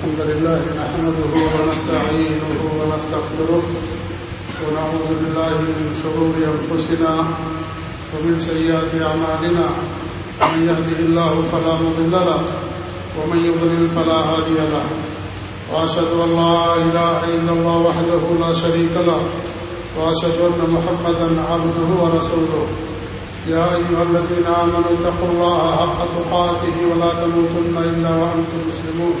الحمد لله نحمده ونستعينه ونستغفره ونعوذ بالله من شرور أنفسنا ومن سيئات أعمالنا من يهده الله فلا مضل له ومن يضلل فلا هادي له وأشهد أن لا إله إلا الله وحده لا شريك له وأشهد أن محمدا عبده ورسوله يا أيها الذين آمنوا اتقوا الله حق تقاته ولا تموتن إلا وأنتم مسلمون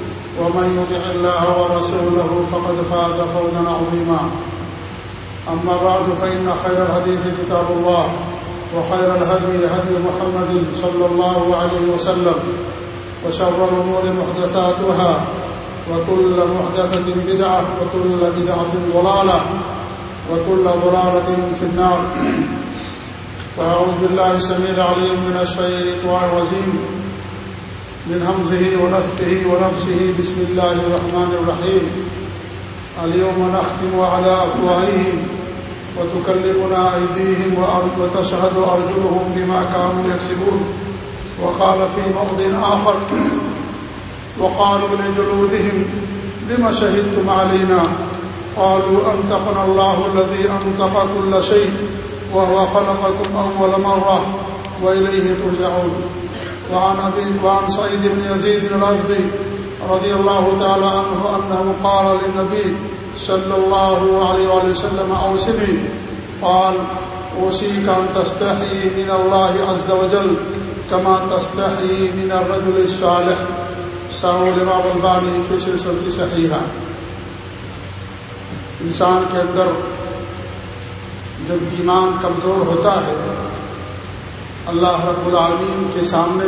ومن يطع الله ورسوله فقد فاز فوزا عظيما. أما بعد، فإن خير الحديث كتاب الله، وخير الهدي هدي محمد صلى الله عليه وسلم، وشر الأمور محدثاتها، وكل محدثة بدعة، وكل بدعة ضلالة، وكل ضلالة في النار. فأعوذ بالله السميع العليم من الشيطان الرجيم. من همزه ونفته ونفسه بسم الله الرحمن الرحيم. اليوم نختم على أفواههم وتكلمنا أيديهم وتشهد أرجلهم بما كانوا يكسبون. وقال في موضع آخر وقالوا لجلودهم لما شهدتم علينا؟ قالوا أنتقنا الله الذي أنتق كل شيء وهو خلقكم أول مرة وإليه ترجعون. وعن, أبي وعن سعيد بن يزيد الأزدي رضي الله تعالى عنه أنه قال للنبي صلى الله عليه وآله وسلم أوسني قال أوسيك أن تستحي من الله عز وجل كما تستحي من الرجل الصالح. ساو الامام البانی فی سلسلتی صحیحہ انسان کے اندر جب ایمان کمزور ہوتا ہے اللہ رب العالمین کے سامنے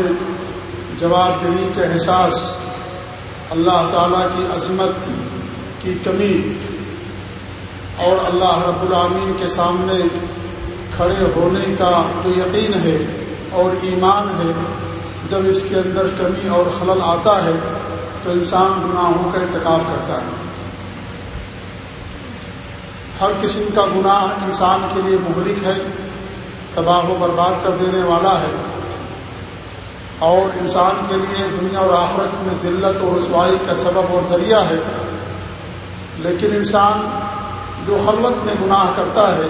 جواب دہی کا احساس، اللہ تعالیٰ کی عظمت کی کمی اور اللہ رب العالمین کے سامنے کھڑے ہونے کا جو یقین ہے اور ایمان ہے، جب اس کے اندر کمی اور خلل آتا ہے تو انسان گناہوں کا ارتکاب کرتا ہے۔ ہر قسم کا گناہ انسان کے لیے مہلک ہے۔ تباہ و برباد کر دینے والا ہے۔ اور انسان کے لیے دنیا اور آخرت میں ذلت اور رسوائی کا سبب اور ذریعہ ہے۔ لیکن انسان جو خلوت میں گناہ کرتا ہے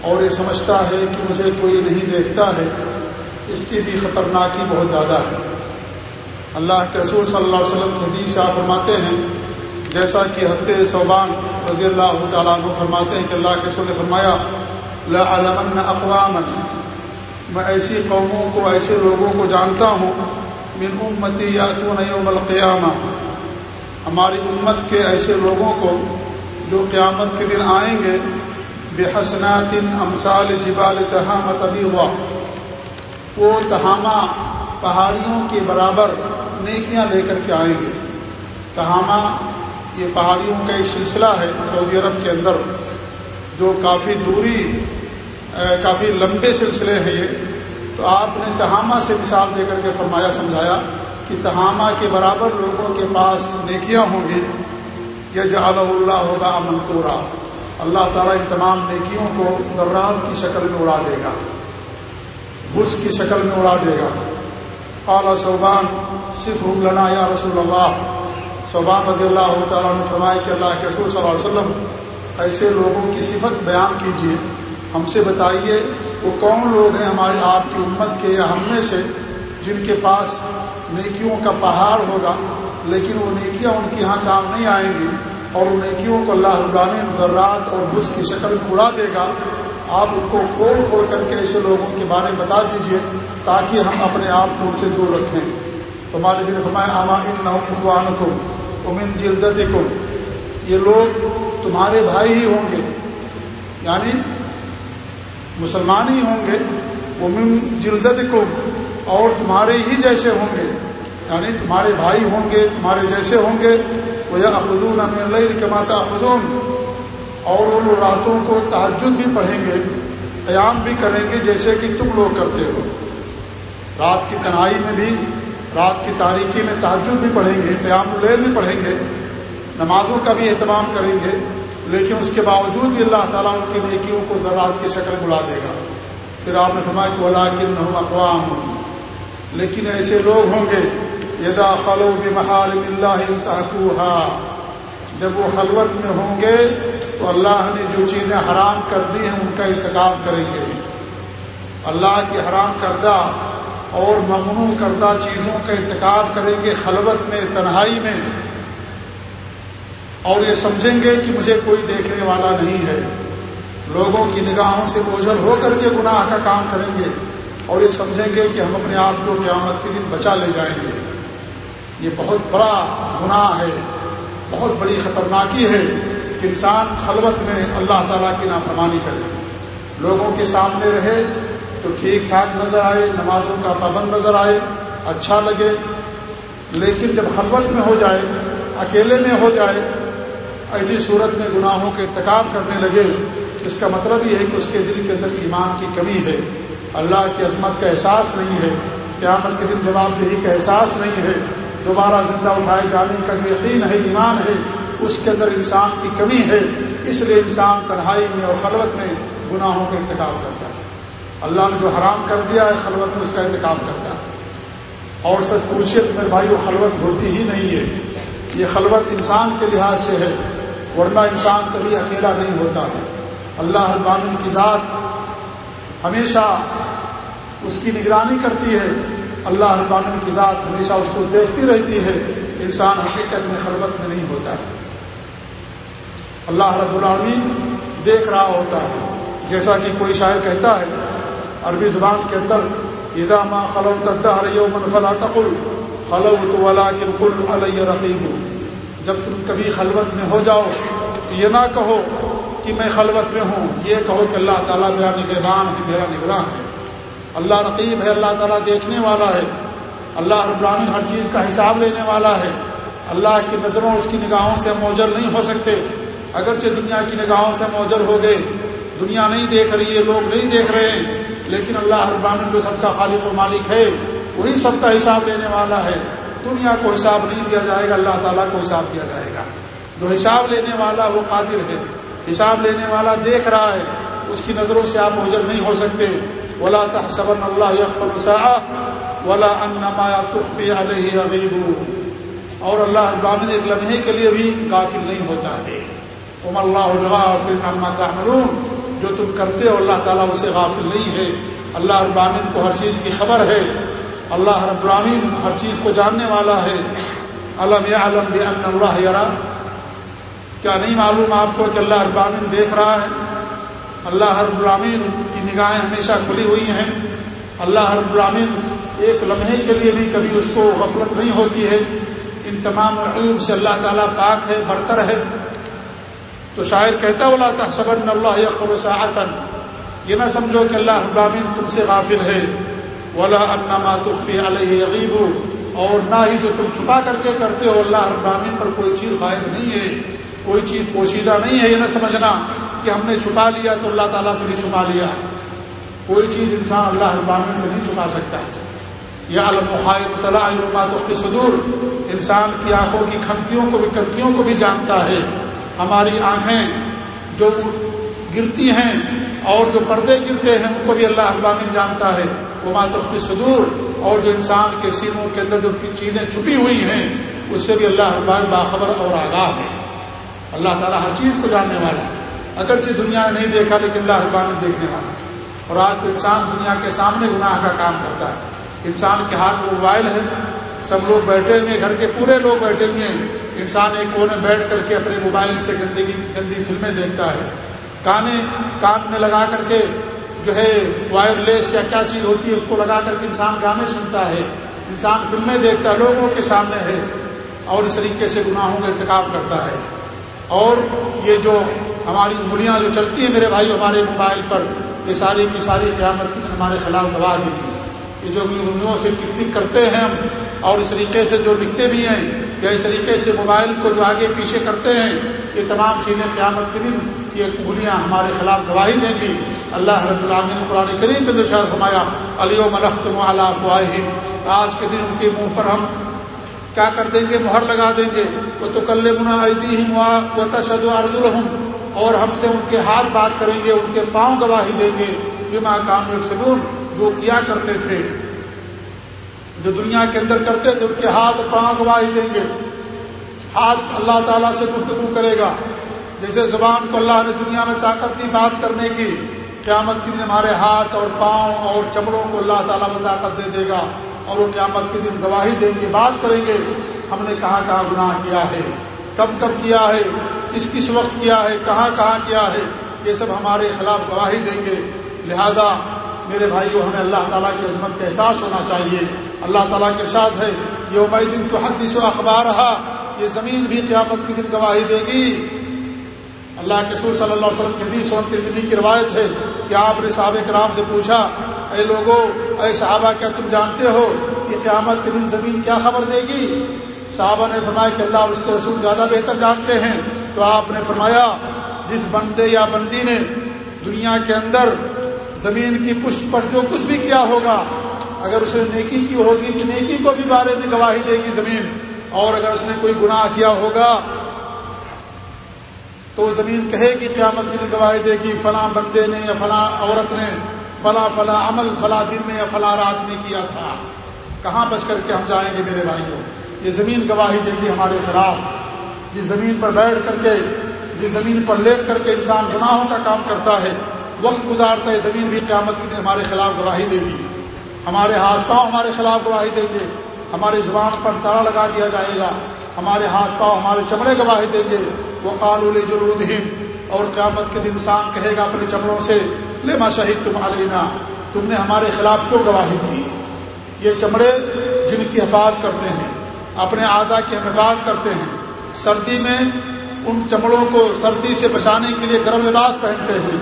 اور یہ سمجھتا ہے کہ مجھے کوئی نہیں دیکھتا ہے، اس کی بھی خطرناکی بہت زیادہ ہے۔ اللہ کے رسول صلی اللہ علیہ وسلم کی حدیث آپ فرماتے ہیں، جیسا کہ ہستے صوبان رضی اللہ تعالیٰ عنہ فرماتے ہیں کہ اللہ کے رسول نے فرمایا لمن اقوام میں ایسی قوموں کو، ایسے لوگوں کو جانتا ہوں، من امتی یاتون یوم القیامہ. ہماری امت کے ایسے لوگوں کو جو قیامت کے دن آئیں گے بے حسنات امثال جبال تہامت ابی ہوا وہ تہامہ پہاڑیوں کے برابر نیکیاں لے کر کے آئیں گے۔ تہامہ یہ پہاڑیوں کا ایک سلسلہ ہے سعودی عرب کے اندر۔ جو کافی دوری کافی لمبے سلسلے ہیں یہ، تو آپ نے تہامہ سے مثال دے کر کے فرمایا، سمجھایا کہ تہامہ کے برابر لوگوں کے پاس نیکیاں ہوں گی یہ جعل اللہ ہوگا منقورہ اللہ تعالیٰ ان تمام نیکیوں کو ذرات کی شکل میں اڑا دے گا بس کی شکل میں اڑا دے گا۔ اعلیٰ صوبان صرف لنا یا رسول اللہ۔ صوبان رضی اللہ تعالیٰ نے فرمایا کہ اللہ کے رسول صلی اللہ علیہ وسلم ایسے لوگوں کی صفت بیان کیجیے ہم سے بتائیے، وہ کون لوگ ہیں ہماری آپ کی امت کے یا ہم میں سے جن کے پاس نیکیوں کا پہاڑ ہوگا، لیکن وہ نیکیاں ان کے یہاں کام نہیں آئیں گی اور ان نیکیوں کو اللہ ابراہین ذرات اور بس کی شکل میں اڑا دے گا۔ آپ ان کو کھول کھول کر کے ایسے لوگوں کے بارے میں بتا دیجیے تاکہ ہم اپنے آپ کو ان سے دور رکھیں۔ تو مالب نے اما ان نوان کو امن جلدت یہ لوگ تمہارے بھائی ہی ہوں گے۔ یعنی مسلمان ہی ہوں گے۔ امن جلدت اور تمہارے ہی جیسے ہوں گے۔ یعنی تمہارے بھائی ہوں گے، تمہارے جیسے ہوں گے۔ وہ یا اخدون اللہ کماتا اخدون اور ان راتوں کو تعجد بھی پڑھیں گے، قیام بھی کریں گے، جیسے کہ تم لوگ کرتے ہو۔ رات کی تنہائی میں بھی، رات کی تاریخی میں تعجد بھی پڑھیں گے، قیام الیر بھی پڑھیں گے۔ نمازوں کا بھی اہتمام کریں گے، لیکن اس کے باوجود بھی اللہ تعالیٰ ان کی نیکیوں کو زراعت کی شکل بلا دے گا۔ پھر آپ نے فرمایا کہ بولا کہ نہ اقوام لیکن ایسے لوگ ہوں گے یدا خلو بحال اللہ انتہا جب وہ خلوت میں ہوں گے تو اللہ نے جو چیزیں حرام کر دی ہیں، ان کا انتخاب کریں گے۔ اللہ کی حرام کردہ اور ممنوع کردہ چیزوں کا انتخاب کریں گے، خلوت میں، تنہائی میں۔ اور یہ سمجھیں گے کہ مجھے کوئی دیکھنے والا نہیں ہے۔ لوگوں کی نگاہوں سے اوجھل ہو کر کے گناہ کا کام کریں گے اور یہ سمجھیں گے کہ ہم اپنے آپ کو قیامت کے دن بچا لے جائیں گے۔ یہ بہت بڑا گناہ ہے، بہت بڑی خطرناکی ہے کہ انسان خلوت میں اللہ تعالیٰ کی نافرمانی کرے۔ لوگوں کے سامنے رہے تو ٹھیک ٹھاک نظر آئے، نمازوں کا پابند نظر آئے اچھا لگے۔ لیکن جب خلوت میں ہو جائے، اکیلے میں ہو جائے ایسی صورت میں گناہوں کے ارتکاب کرنے لگے، اس کا مطلب یہ ہے کہ اس کے دل کے اندر ایمان کی کمی ہے۔ اللہ کی عظمت کا احساس نہیں ہے۔ قیامت کے دن جواب دہی کا احساس نہیں ہے۔ دوبارہ زندہ اٹھائے جانے کا جو یقین ہے، ایمان ہے، اس کے اندر انسان کی کمی ہے۔ اس لیے انسان تنہائی میں اور خلوت میں گناہوں کا انتخاب کرتا ہے۔ اللہ نے جو حرام کر دیا ہے، خلوت میں اس کا انتخاب کرتا ہے۔ اور سچ پوچھیے میرے بھائی وہ خلوت ہوتی ہی نہیں ہے۔ یہ خلوت انسان کے لحاظ سے ہے۔ ورنہ انسان کبھی اکیلا نہیں ہوتا ہے۔ اللہ ابامن کی ذات ہمیشہ اس کی نگرانی کرتی ہے۔ اللہ ابامن کی ذات ہمیشہ اس کو دیکھتی رہتی ہے۔ انسان حقیقت میں خلوت میں نہیں ہوتا ہے۔ اللہ رب العالمین دیکھ رہا ہوتا ہے۔ جیسا کہ کوئی شاعر کہتا ہے، عربی زبان کے اندر ادا ماں خلو فلا تقل خلو تو علیہ رقیب. جب تم کبھی خلوت میں ہو جاؤ تو یہ نہ کہو کہ میں خلوت میں ہوں، یہ کہو کہ اللہ تعالیٰ میرا نگہبان ہے، میرا نگراں ہے۔ اللہ رقیب ہے، اللہ تعالیٰ دیکھنے والا ہے۔ اللہ رب العالمین ہر چیز کا حساب لینے والا ہے۔ اللہ کی نظروں اس کی نگاہوں سے موجل نہیں ہو سکتے۔ اگرچہ دنیا کی نگاہوں سے موجل ہو گئے، دنیا نہیں دیکھ رہی ہے، لوگ نہیں دیکھ رہے ہیں، لیکن اللہ ابراہین جو سب کا خالق و مالک ہے، وہی سب کا حساب لینے والا ہے۔ دنیا کو حساب نہیں دیا جائے گا، اللہ تعالیٰ کو حساب دیا جائے گا۔ جو حساب لینے والا وہ قادر ہے۔ حساب لینے والا دیکھ رہا ہے۔ اس کی نظروں سے آپ موجود نہیں ہو سکتے۔ ولا تحسبن اللہ یکفل ولا انما تخفی علیہ ابیب اور اللہ ابراہین ایک لمحے کے لیے بھی غافل نہیں ہوتا ہے۔ ام اللہ تعملون۔ جو تم کرتے ہو اللہ تعالیٰ اسے غافل نہیں ہے۔ اللہ ابراہین کو ہر چیز کی خبر ہے۔ اللہ رب العالمین ہر چیز کو جاننے والا ہے۔ علم یا علم بن اللہ یرا؟ کیا نہیں معلوم آپ کو کہ اللہ ابراہین دیکھ رہا ہے؟ اللہ ہر العالمین کی نگاہیں ہمیشہ کھلی ہوئی ہیں۔ اللہ ہر العالمین ایک لمحے کے لیے بھی کبھی اس کو غفلت نہیں ہوتی ہے۔ ان تمام عیوب سے اللہ تعالیٰ پاک ہے، برتر ہے۔ تو شاعر کہتا بولا تھا صبر اللہ خبر یہ نہ سمجھو کہ اللہ ابراہین تم سے غافل ہے۔ ولا انما تخفی علیہ عغیب اور نہ ہی جو تم چھپا کر کے کرتے ہو، اللہ ابراہین پر کوئی چیز غائب نہیں ہے۔ کوئی چیز پوشیدہ نہیں ہے، یہ نہ سمجھنا کہ ہم نے چھپا لیا تو اللہ تعالیٰ سے بھی چھپا لیا۔ کوئی چیز انسان اللہ ابراہین سے نہیں چھپا سکتا۔ یا المخائے صدور۔ انسان کی آنکھوں کی کھنتیوں کو بھی کنتیوں کو بھی جانتا ہے۔ ہماری آنکھیں جو گرتی ہیں اور جو پردے گرتے ہیں، ان کو بھی اللہ ابامن جانتا ہے۔ وہ ماتفی صدور، اور جو انسان کے سینوں کے اندر جو چیزیں چھپی ہوئی ہیں، اس سے بھی اللہ ابان باخبر اور آگاہ ہے۔ اللہ تعالیٰ ہر چیز کو جاننے والا ہے۔ اگرچہ دنیا نے نہیں دیکھا، لیکن اللہ ابان دیکھنے والا اور آج تو انسان دنیا کے سامنے گناہ کا کام کرتا ہے۔ انسان کے ہاتھ میں موبائل ہے، سب لوگ بیٹھے ہوئے گھر کے پورے لوگ بیٹھے ہوئے ہیں۔ انسان ایک کونے بیٹھ کر کے اپنے موبائل سے گندگی، گندی فلمیں دیکھتا ہے۔ کانے کان میں لگا کر کے جو ہے وائر لیس یا کیا چیز ہوتی ہے، اس کو لگا کر کے انسان گانے سنتا ہے۔ انسان فلمیں دیکھتا ہے، لوگوں کے سامنے ہے۔ اور اس طریقے سے گناہوں کا ارتکاب کرتا ہے۔ اور یہ جو ہماری انگلیاں جو چلتی ہیں میرے بھائی ہمارے موبائل پر، یہ ساری کی ساری قیامت کی ہمارے خلاف گواہ دی یہ جو انگلیوں سے ٹک کرتے ہیں ہم، اور اس طریقے سے جو لکھتے بھی ہیں، یا اس طریقے سے موبائل کو جو آگے پیچھے کرتے ہیں، یہ تمام چیزیں قیامت کے دن یہ انگلیاں ہمارے خلاف گواہی دیں گی۔ اللہ رب العالمین قرآن کریم کے نشار فرمایا علی و ملخت فواہم آج کے دن ان کے منہ پر ہم کیا کر دیں گے؟ مہر لگا دیں گے۔ وہ تو کل و تشد ارجل اور ہم سے ان کے ہاتھ بات کریں گے، ان کے پاؤں گواہی دیں گے۔ بما کام ایک سبور جو کیا کرتے تھے، جو دنیا کے اندر کرتے تھے، ان کے ہاتھ پاؤں گواہی دیں گے۔ ہاتھ اللہ تعالیٰ سے گفتگو کرے گا۔ جیسے زبان کو اللہ نے دنیا میں طاقت دی بات کرنے کی قیامت کے دن ہمارے ہاتھ اور پاؤں اور چمڑوں کو اللہ تعالیٰ میں طاقت دے دے گا اور وہ قیامت کے دن گواہی دیں گے، بات کریں گے، ہم نے کہاں کہاں گناہ کیا ہے، کب کب کیا ہے، کس کس وقت کیا ہے، کہاں کہاں کیا ہے، یہ سب ہمارے خلاف گواہی دیں گے۔ لہذا میرے بھائی کو ہمیں اللہ تعالیٰ کی عظمت کا احساس ہونا چاہیے۔ اللہ تعالیٰ کے ارشاد ہے یہ عبید دن تو حدیث و اخبار رہا یہ زمین بھی قیامت کے دن گواہی دے گی۔ اللہ کے سور صلی اللہ علیہ وسلم کی حدیث اور ترمیدی کی روایت ہے کہ آپ نے صحابہ کرام سے پوچھا، اے لوگوں اے صحابہ، کیا تم جانتے ہو کہ قیامت کے دن زمین کیا خبر دے گی؟ صحابہ نے فرمایا کہ اللہ اور اس کے رسول زیادہ بہتر جانتے ہیں۔ تو آپ نے فرمایا، جس بندے یا بندی نے دنیا کے اندر زمین کی پشت پر جو کچھ بھی کیا ہوگا، اگر اس نے نیکی کی ہوگی تو نیکی کو بھی بارے میں گواہی دے گی زمین۔ اور اگر اس نے کوئی گناہ کیا ہوگا تو وہ زمین کہے گی قیامت کی گواہی دے گی فلاں بندے نے یا فلاں عورت نے فلاں فلاں عمل، فلاں دن میں یا فلاں رات میں کیا تھا۔ کہاں بچ کر کے ہم جائیں گے میرے بھائیوں؟ یہ زمین گواہی دے گی ہمارے خلاف۔ جس زمین پر بیٹھ کر کے جس زمین پر لیٹ کر کے انسان گناہوں کا کام کرتا ہے۔ وقت گزارتا ہے، زمین بھی قیامت کی دن ہمارے خلاف گواہی دے گی۔ ہمارے ہاتھ پاؤں ہمارے خلاف گواہی دیں گے۔ ہماری زبان پر تالا لگا دیا جائے گا۔ ہمارے ہاتھ پاؤں ہمارے چمڑے گواہی دیں گے۔ وہ قالول جلود اور قیامت کے دن انسان کہے گا اپنے چمڑوں سے، لما شہید تم علینا، تم نے ہمارے خلاف کیوں گواہی دی؟ یہ چمڑے جن کی حفاظت کرتے ہیں، اپنے اعضا کی حفاظت کرتے ہیں، سردی میں ان چمڑوں کو سردی سے بچانے کے لیے گرم لباس پہنتے ہیں،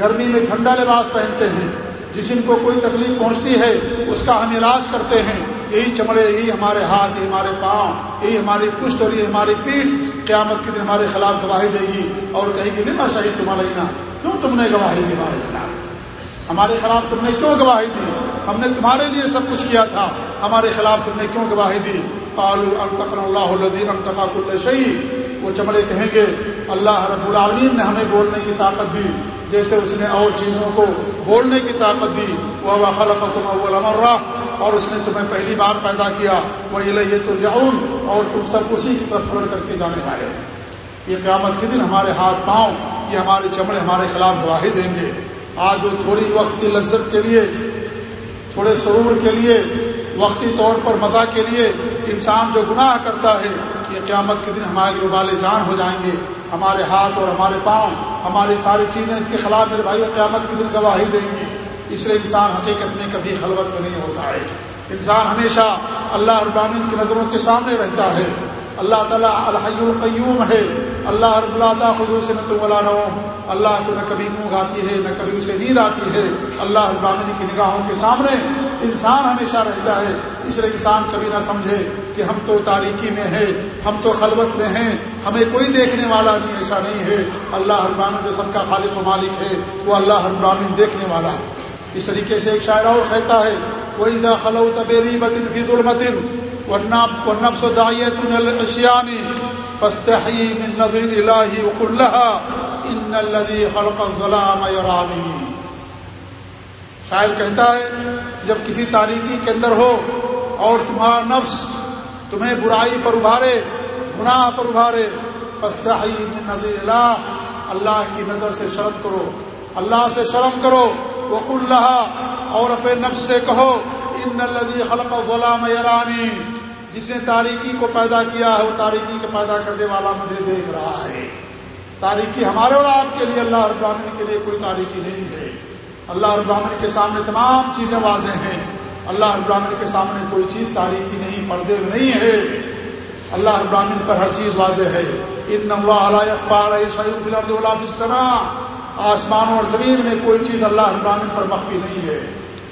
گرمی میں ٹھنڈا لباس پہنتے ہیں جسم کو کوئی تکلیف پہنچتی ہے، اس کا ہم علاج کرتے ہیں۔ یہی چمڑے، یہی ہمارے ہاتھ، یہی ہمارے پاؤں، یہی ہماری پشت اور یہ ہماری پیٹھ قیامت کے دن ہمارے خلاف گواہی دے گی اور کہے گی نما شاہی تمہارا لینا؟ کیوں تم نے گواہی دی ہمارے خلاف؟ ہمارے خلاف تم نے کیوں گواہی دی؟ ہم نے تمہارے لیے سب کچھ کیا تھا، ہمارے خلاف تم نے کیوں گواہی دی؟ پالو الطفن اللہ الطفاق اللہ وہ چمڑے کہیں گے، اللہ رب العالمین نے ہمیں بولنے کی طاقت دی۔ جیسے اس نے اور چیزوں کو بولنے کی طاقت دی۔ وہ خلق تم اول امرا اور اس نے تمہیں پہلی بار پیدا کیا وہ یہ تو جاؤن اور تم سب اسی کی طرف پلٹ کر کے جانے والے یہ قیامت کے دن ہمارے ہاتھ پاؤں، یہ ہمارے چمڑے ہمارے خلاف گواہی دیں گے۔ آج جو تھوڑی وقت کی لذت کے لیے، تھوڑے سرور کے لیے، وقتی طور پر مزہ کے لیے انسان جو گناہ کرتا ہے، یہ قیامت کے دن ہمارے لیے ابال جان ہو جائیں گے۔ ہمارے ہاتھ اور ہمارے پاؤں، ہماری ساری چیزیں کے خلاف میرے بھائی قیامت کے دن گواہی دیں گی اس لیے انسان حقیقت میں کبھی خلوت میں نہیں ہوتا ہے۔ انسان ہمیشہ اللہ ابامین کی نظروں کے سامنے رہتا ہے۔ اللہ تعالیٰ الحی القیوم ہے۔ اللہ رب اللہ خدو سے نہ تو بلا رہا اللہ کو نہ کبھی اونگ آتی ہے، نہ کبھی اسے نیند آتی ہے۔ اللہ ابامین کی نگاہوں کے سامنے انسان ہمیشہ رہتا ہے۔ اس لیے انسان کبھی نہ سمجھے کہ ہم تو تاریکی میں ہیں، ہم تو خلوت میں ہیں، ہمیں کوئی دیکھنے والا نہیں، ایسا نہیں ہے۔ اللہ ابراہین جو سب کا خالق و مالک ہے، وہ اللہ ابراہین دیکھنے والا ہے۔ اس طریقے سے ایک شاعر اور کہتا ہے کوئی دا خلو تبیری بدن فید المدن ونفس دعیت الاشیانی فاستحی من نظر الہی وقلہا ان الذي خلق الظلام يرانی شاعر کہتا ہے، جب کسی تاریکی کے اندر ہو اور تمہارا نفس تمہیں برائی پر ابھارے، گناہ پر ابھارے فستحی من نظر اللہ اللہ کی نظر سے شرم کرو، اللہ سے شرم کرو وہ اللہ اور اپنے نفس سے کہو ان الذي خلق الظلام يرانی جس نے تاریکی کو پیدا کیا ہے، وہ تاریکی کو پیدا کرنے والا مجھے دیکھ رہا ہے۔ تاریکی ہمارے اور آپ کے لیے اللہ ابراہین کے لیے کوئی تاریکی نہیں ہے۔ اللہ ابراہین کے سامنے تمام چیزیں واضح ہیں۔ اللہ ابراہین کے سامنے کوئی چیز تاریخی نہیں پردے میں نہیں ہے۔ اللہ ابراہین پر ہر چیز واضح ہے۔ ان آسمانوں اور زمین میں کوئی چیز اللہ ابراہین پر مخفی نہیں ہے۔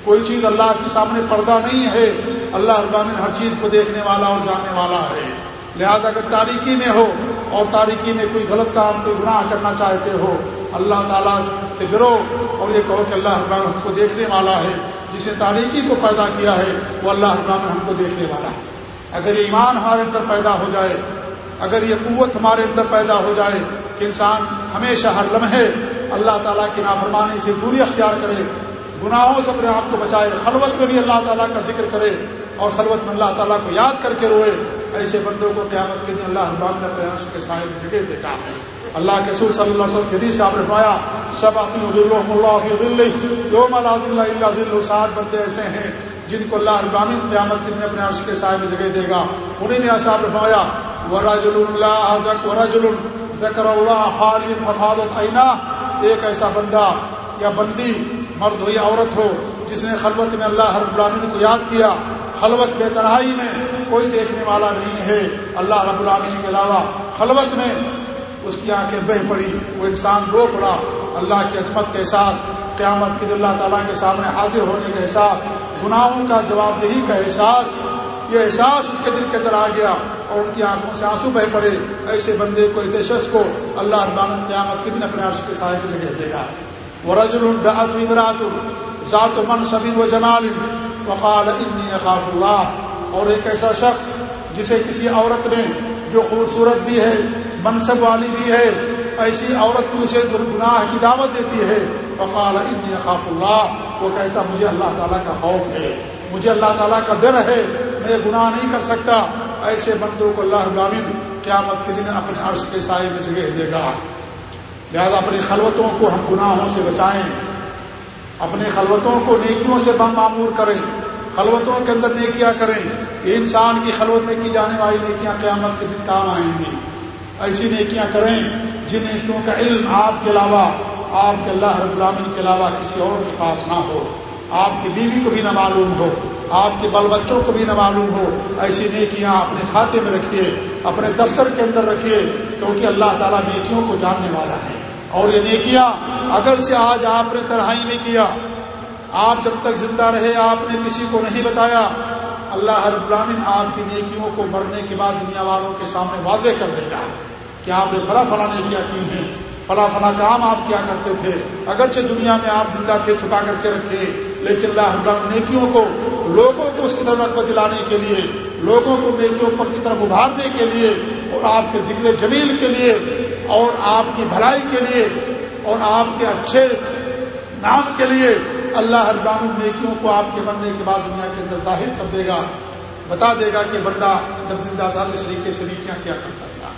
کوئی چیز اللہ کے سامنے پردہ نہیں ہے۔ اللہ ابراہین ہر چیز کو دیکھنے والا اور جاننے والا ہے۔ لہذا اگر تاریکی میں ہو اور تاریکی میں کوئی غلط کام، کوئی گناہ کرنا چاہتے ہو، اللہ تعالیٰ سے ڈرو اور یہ کہو کہ اللہ اقبام ہم کو دیکھنے والا ہے۔ جس نے تاریکی کو پیدا کیا ہے، وہ اللہ اقبام ہم کو دیکھنے والا ہے۔ اگر یہ ایمان ہمارے اندر پیدا ہو جائے، اگر یہ قوت ہمارے اندر پیدا ہو جائے کہ انسان ہمیشہ ہر لمحے اللہ تعالیٰ کی نافرمانی سے دوری اختیار کرے، گناہوں سے اپنے آپ کو بچائے، خلوت میں بھی اللہ تعالیٰ کا ذکر کرے اور خلوت میں اللہ تعالیٰ کو یاد کر کے روئے۔ ایسے بندوں کو قیامت کے دن اللہ اقبام نے اپنے عرش کے صاحب جگہ دے گا اللہ کے سور صلی اللہ علیہ وسلم کے صاحب نے فرمایا، سب آدمی یوم اللہ دل سات بندے ایسے ہیں جن کو اللہ ابامن قیامت کے دن اپنے عرش کے صاحب جگہ دے گا۔ انہیں میں صاحب نے فرمایا وراجل اللہ وراجل ذکر اللہ خالد حفاظت عینہ ایک ایسا بندہ یا بندی مرد ہو یا عورت ہو، جس نے خلوت میں اللہ ہر غلامین کو یاد کیا، خلوت بے تنہائی میں کوئی دیکھنے والا نہیں ہے۔ اللہ رب العالمین کے علاوہ خلوت میں اس کی آنکھیں بہ پڑی، وہ انسان رو پڑا۔ اللہ کی عصمت کے احساس، قیامت کے اللہ تعالیٰ کے سامنے حاضر ہونے کا احساس، گناہوں کا جواب دہی کا احساس، یہ احساس اس کے دل کے اندر آ گیا۔ اور ان کی آنکھوں سے آنسو بہ پڑے، ایسے بندے کو، ایسے شخص کو اللہ ابامن قیامت کے دن اپنے عرش کے سائے کی جگہ دے گا۔ وہ رجل الدعت عبرات ذات و من صبر و جمال فقال انی خاف اللہ اور ایک ایسا شخص جسے کسی عورت نے جو خوبصورت بھی ہے، منصب والی بھی ہے، ایسی عورت کو اسے گناہ کی دعوت دیتی ہے۔ فقال انی خاف اللہ وہ کہتا، مجھے اللہ تعالیٰ کا خوف ہے، مجھے اللہ تعالیٰ کا ڈر ہے، میں گناہ نہیں کر سکتا۔ ایسے بندوں کو اللہ غامد قیامت کے دن اپنے عرش کے سائے میں جگہ دے گا۔ لہذا اپنی خلوتوں کو ہم گناہوں سے بچائیں۔ اپنے خلوتوں کو نیکیوں سے معمور کریں۔ خلوتوں کے اندر نیکیاں کریں۔ یہ انسان کی خلوت میں کی جانے والی نیکیاں قیامت کے دن کام آئیں گی۔ ایسی نیکیاں کریں جن نیکیوں کا علم آپ کے علاوہ، آپ کے اللہ رب العالمین کے علاوہ کسی اور کے پاس نہ ہو۔ آپ کی بیوی کو بھی نہ معلوم ہو، آپ کے بل بچوں کو بھی نہ معلوم ہو، ایسی نیکیاں اپنے کھاتے میں رکھیے، اپنے دفتر کے اندر رکھیے، کیونکہ اللہ تعالیٰ نیکیوں کو جاننے والا ہے۔ اور یہ نیکیاں اگر سے آج آپ نے تنہائی میں کیا، آپ جب تک زندہ رہے، آپ نے کسی کو نہیں بتایا، اللہ ہر برامن آپ کی نیکیوں کو مرنے کے بعد دنیا والوں کے سامنے واضح کر دے گا کہ آپ نے فلاں فلاں نیکیاں کی ہیں، فلاں فلاں کام آپ کیا کرتے تھے۔ اگرچہ دنیا میں آپ زندہ تھے، چھپا کر کے رکھے لیکن اللہ ابراہم نیکیوں کو لوگوں کو اس کی طرف رقبت دلانے کے لیے، لوگوں کو نیکیوں پر کی طرف ابھارنے کے لیے اور آپ کے ذکر جمیل کے لیے اور آپ کی بھلائی کے لیے اور آپ کے اچھے نام کے لیے اللہ ابراہم نیکیوں کو آپ کے بننے کے بعد دنیا کے اندر ظاہر کر دے گا۔ بتا دے گا کہ بندہ جب زندہ تھا تو اس طریقے سے نیکیاں کیا کرتا تھا۔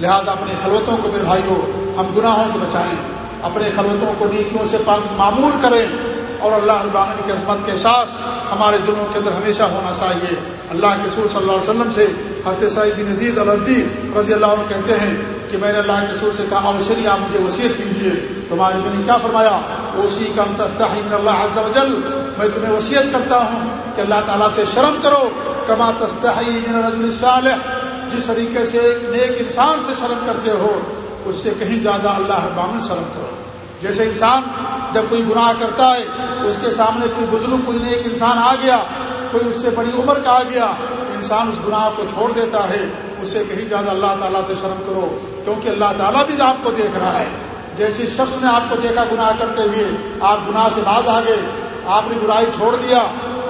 لہذا اپنے خلوتوں کو میرے بھائیوں ہم گناہوں سے بچائیں، اپنے خلوتوں کو نیکیوں سے معمور کریں۔ اور اللہ ابامن کی عظمت کے احساس ہمارے دلوں کے اندر ہمیشہ ہونا چاہیے۔ اللہ کے سور صلی اللہ علیہ وسلم سے حضرت سعید بن نزید الزدی رضی اللہ عنہ کہتے ہیں کہ میں نے اللہ کے سور سے کہا اوشری آپ مجھے وصیت کیجیے تمہارے میں نے کیا فرمایا؟ اوسی کا من اللہ عز و جل۔ میں تمہیں وصیت کرتا ہوں کہ اللہ تعالیٰ سے شرم کرو۔ کما تستحی من رجل صالح جس طریقے سے ایک نیک انسان سے شرم کرتے ہو، اس سے کہیں زیادہ اللہ ابامن شرم کرو۔ جیسے انسان جب کوئی گناہ کرتا ہے اس کے سامنے کوئی بزرگ، کوئی نیک انسان آ گیا، کوئی اس سے بڑی عمر کا آ گیا، انسان اس گناہ کو چھوڑ دیتا ہے۔ اس سے کہیں زیادہ اللہ تعالیٰ سے شرم کرو، کیونکہ اللہ تعالیٰ بھی آپ کو دیکھ رہا ہے۔ جیسے شخص نے آپ کو دیکھا گناہ کرتے ہوئے، آپ گناہ سے باز آ گئے، آپ نے برائی چھوڑ دیا،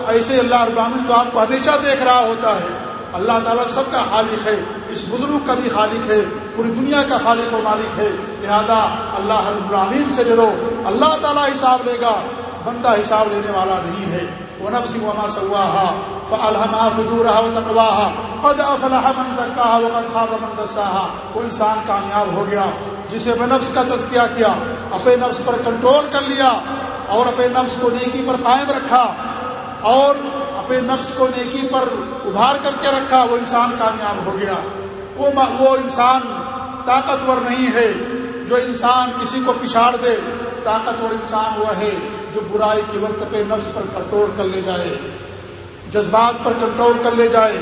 ایسے اللہ ابامن تو آپ کو ہمیشہ دیکھ رہا ہوتا ہے۔ اللہ تعالیٰ سب کا خالق ہے، اس بزرگ کا بھی خالق ہے، پوری دنیا کا خالق و مالک ہے۔ لہذا اللہ ابراہین سے ڈرو، اللہ تعالیٰ حساب لے گا۔ بندہ حساب لینے والا نہیں ہے۔ وہ نفس وما سواہا فالحما فجورہ تقواہا۔ قد افلح من زکاہا وقد خواب من دساہا۔ وہ انسان کامیاب ہو گیا، جسے میں نفس کا تذکیہ کیا، اپنے نفس پر کنٹرول کر لیا اور اپنے نفس کو نیکی پر قائم رکھا اور اپنے نفس کو نیکی پر ابھار کر کے رکھا، وہ انسان کامیاب ہو گیا۔ وہ وہ انسان طاقتور نہیں ہے جو انسان کسی کو پچھاڑ دے۔ طاقتور انسان وہ ہے جو برائی کے وقت پہ نفس پر کنٹرول کر لے جائے، جذبات پر کنٹرول کر لے جائے،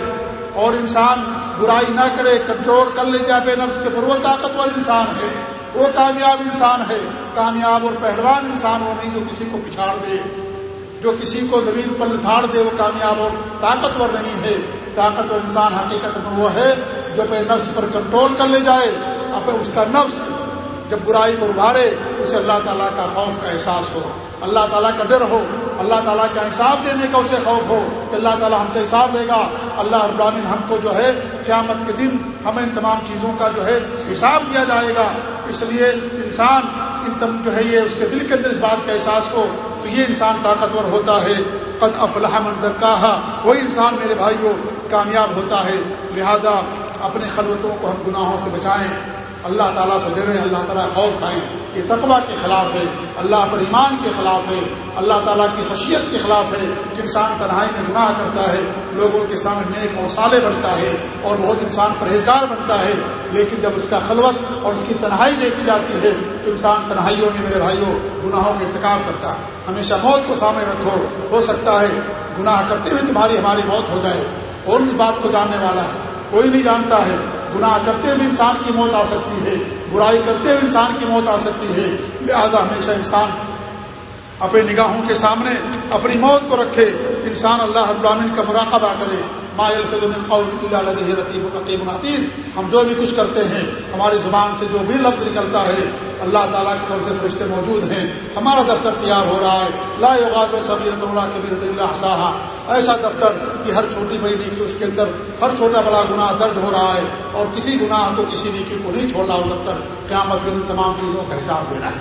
اور انسان برائی نہ کرے، کنٹرول کر لے جائے پہ نفس کے پر وہ طاقتور انسان ہے۔ وہ کامیاب انسان ہے، کامیاب اور پہلوان انسان وہ نہیں جو کسی کو پچھاڑ دے، جو کسی کو زمین پر لتھاڑ دے، وہ کامیاب اور طاقتور نہیں ہے۔ طاقتور انسان حقیقت میں وہ ہے جو اپنے نفس پر کنٹرول کر لے جائے، اپنے اس کا نفس جب برائی پر ابھارے، اسے اللہ تعالیٰ کا خوف کا احساس ہو۔ اللہ تعالیٰ کا ڈر ہو، اللہ تعالیٰ کا حساب دینے کا اسے خوف ہو، کہ اللہ تعالیٰ ہم سے حساب لے گا۔ اللہ ابراہین ہم کو جو ہے قیامت کے دن ہمیں ان تمام چیزوں کا جو ہے حساب دیا جائے گا۔ اس لیے انسان ان تم جو ہے یہ اس کے دل کے اندر اس بات کا احساس ہو تو یہ انسان طاقتور ہوتا ہے۔ قد افلاح منظر کہا وہی انسان میرے بھائیوں کامیاب ہوتا ہے۔ لہذا اپنے خلوتوں کو ہم گناہوں سے بچائیں۔ اللہ تعالیٰ سے ڈریں، اللہ تعالیٰ خوف کھائیں۔ یہ تقوی کے خلاف ہے، اللہ پر ایمان کے خلاف ہے، اللہ تعالیٰ کی خشیت کے خلاف ہے کہ انسان تنہائی میں گناہ کرتا ہے، لوگوں کے سامنے نیک اور سالے بنتا ہے اور بہت انسان پرہیزگار بنتا ہے، لیکن جب اس کا خلوت اور اس کی تنہائی دیکھی جاتی ہے، تو انسان تنہائیوں میں میرے بھائیوں گناہوں کا ارتکاب کرتا ہے۔ ہمیشہ موت کو سامنے رکھو، ہو سکتا ہے گناہ کرتے ہوئے تمہاری ہماری موت ہو جائے۔ اور اس بات کو جاننے والا ہے، کوئی نہیں جانتا ہے، گناہ کرتے ہوئے انسان کی موت آ سکتی ہے۔ برائی کرتے ہوئے انسان کی موت آ سکتی ہے۔ لہذا ہمیشہ انسان اپنے نگاہوں کے سامنے اپنی موت کو رکھے۔ انسان اللہ العالمین کا مراقبہ کرے۔ ہم جو بھی کچھ کرتے ہیں، ہماری زبان سے جو بھی لفظ نکلتا ہے، اللہ تعالیٰ کی طرف سے فرشتے موجود ہیں۔ ہمارا دفتر تیار ہو رہا ہے۔ لا صغیرت اللہ کبیر اللہ ایسا دفتر کہ ہر چھوٹی بڑی نیکی اس کے اندر، ہر چھوٹا بڑا گناہ درج ہو رہا ہے اور کسی گناہ کو کسی نیکی کو نہیں چھوڑ رہا وہ دفتر قیامت کے دن تمام چیزوں کا حساب دے رہا ہے۔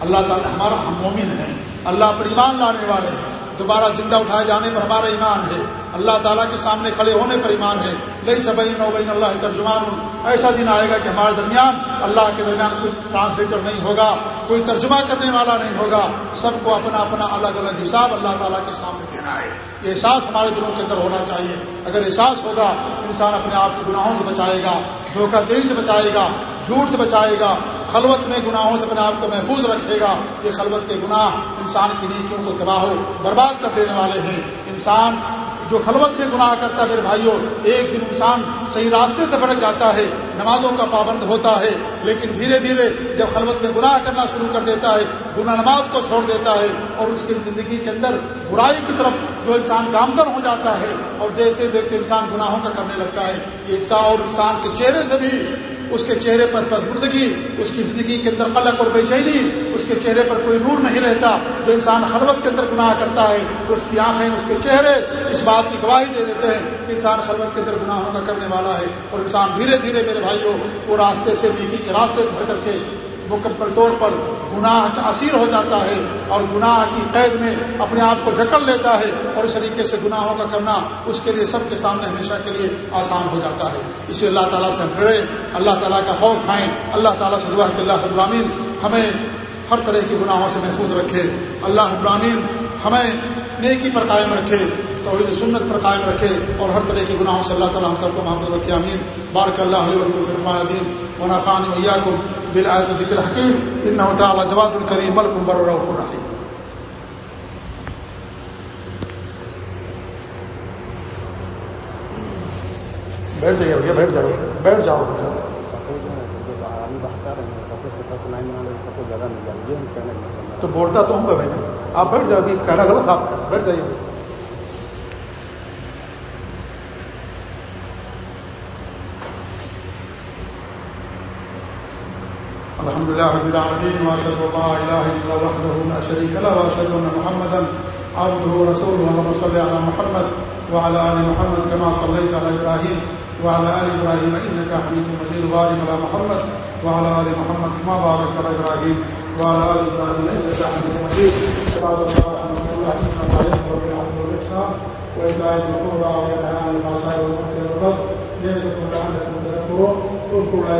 اللہ تعالیٰ ہمارا ہم مومن ہیں۔ اللہ پر ایمان لانے والے ہیں۔ دوبارہ زندہ اٹھائے جانے پر ہمارا ایمان ہے۔ اللہ تعالیٰ کے سامنے کھڑے ہونے پر ایمان ہے۔ لئی سبین بین اللہ ترجمان۔ ایسا دن آئے گا کہ ہمارے درمیان اللہ کے درمیان کوئی ٹرانسلیٹر نہیں ہوگا، کوئی ترجمہ کرنے والا نہیں ہوگا۔ سب کو اپنا اپنا الگ الگ حساب اللہ تعالیٰ کے سامنے دینا ہے۔ یہ احساس ہمارے دلوں کے اندر ہونا چاہیے۔ اگر احساس ہوگا، انسان اپنے آپ کو گناہوں سے بچائے گا، دھوکہ دہی سے بچائے گا، جھوٹ سے بچائے گا۔ خلوت میں گناہوں سے اپنے آپ کو محفوظ رکھے گا۔ یہ خلوت کے گناہ انسان کی نیکیوں کو تباہ و برباد کر دینے والے ہیں۔ انسان جو خلوت میں گناہ کرتا ہے، میرے بھائیوں ایک دن انسان صحیح راستے سے بھڑک جاتا ہے، نمازوں کا پابند ہوتا ہے، لیکن دھیرے دھیرے جب خلوت میں گناہ کرنا شروع کر دیتا ہے، گناہ نماز کو چھوڑ دیتا ہے اور اس کی زندگی کے اندر برائی کی طرف جو انسان گامزن ہو جاتا ہے اور دیکھتے دیکھتے انسان گناہوں کا کرنے لگتا ہے۔ اس کا اور انسان کے چہرے سے بھی اس کے چہرے پر پسمردگی، اس کی زندگی کے اندر قلق اور بے چینی، اس کے چہرے پر کوئی نور نہیں رہتا۔ جو انسان خلوت کے اندر گناہ کرتا ہے، اس کی آنکھیں، اس کے چہرے اس بات کی گواہی دے دیتے ہیں کہ انسان خلوت کے اندر گناہوں کا کرنے والا ہے۔ اور انسان دھیرے دھیرے میرے بھائیوں، وہ راستے سے نیکی کے راستے سے ہٹ کر کے مکمل طور پر گناہ کا اثیر ہو جاتا ہے اور گناہ کی قید میں اپنے آپ کو جکڑ لیتا ہے اور اس طریقے سے گناہوں کا کرنا اس کے لیے سب کے سامنے ہمیشہ کے لیے آسان ہو جاتا ہے۔ اسے اللہ تعالیٰ سے بڑے اللہ تعالیٰ کا خوف کھائیں، اللہ تعالیٰ سے دعا کہ اللہ ابرامین ہمیں ہر طرح کے گناہوں سے محفوظ رکھے۔ اللہ ابرامین ہمیں نیکی پر قائم رکھے، توحید سنت پر قائم رکھے اور ہر طرح کے گناہوں سے اللہ تعالیٰ ہم سب کو محفوظ رکھے۔ امین بارک اللہ علیہ الدین ونافان ویاکم بالآیت ذکر حکیم انہو تعالی جواد الکریم ملکم بر روف الرحیم بیٹھ جائیے بھیا بیٹھ جاؤ بیٹھ جاؤ تو بولتا تو ہوں گا بھائی، آپ بیٹھ جاؤ ابھی کہنا غلط، آپ کا بیٹھ جائیے الحمد لله رب العالمين واشهد ان لا اله الا الله وحده لا شريك له واشهد ان محمدا عبده ورسوله. اللهم صل على محمد وعلى ال محمد كما صليت على ابراهيم وعلى ال ابراهيم انك حميد مجيد. وبارك على محمد وعلى ال محمد كما باركت على ابراهيم وعلى ال ابراهيم انك حميد مجيد. عباد الله رحمه الله ان عليكم بالعدل والاحسان وايتاء ذي القربى وينهى عن الفحشاء والمنكر والبغي يعظكم لعلكم تذكرون اذكروا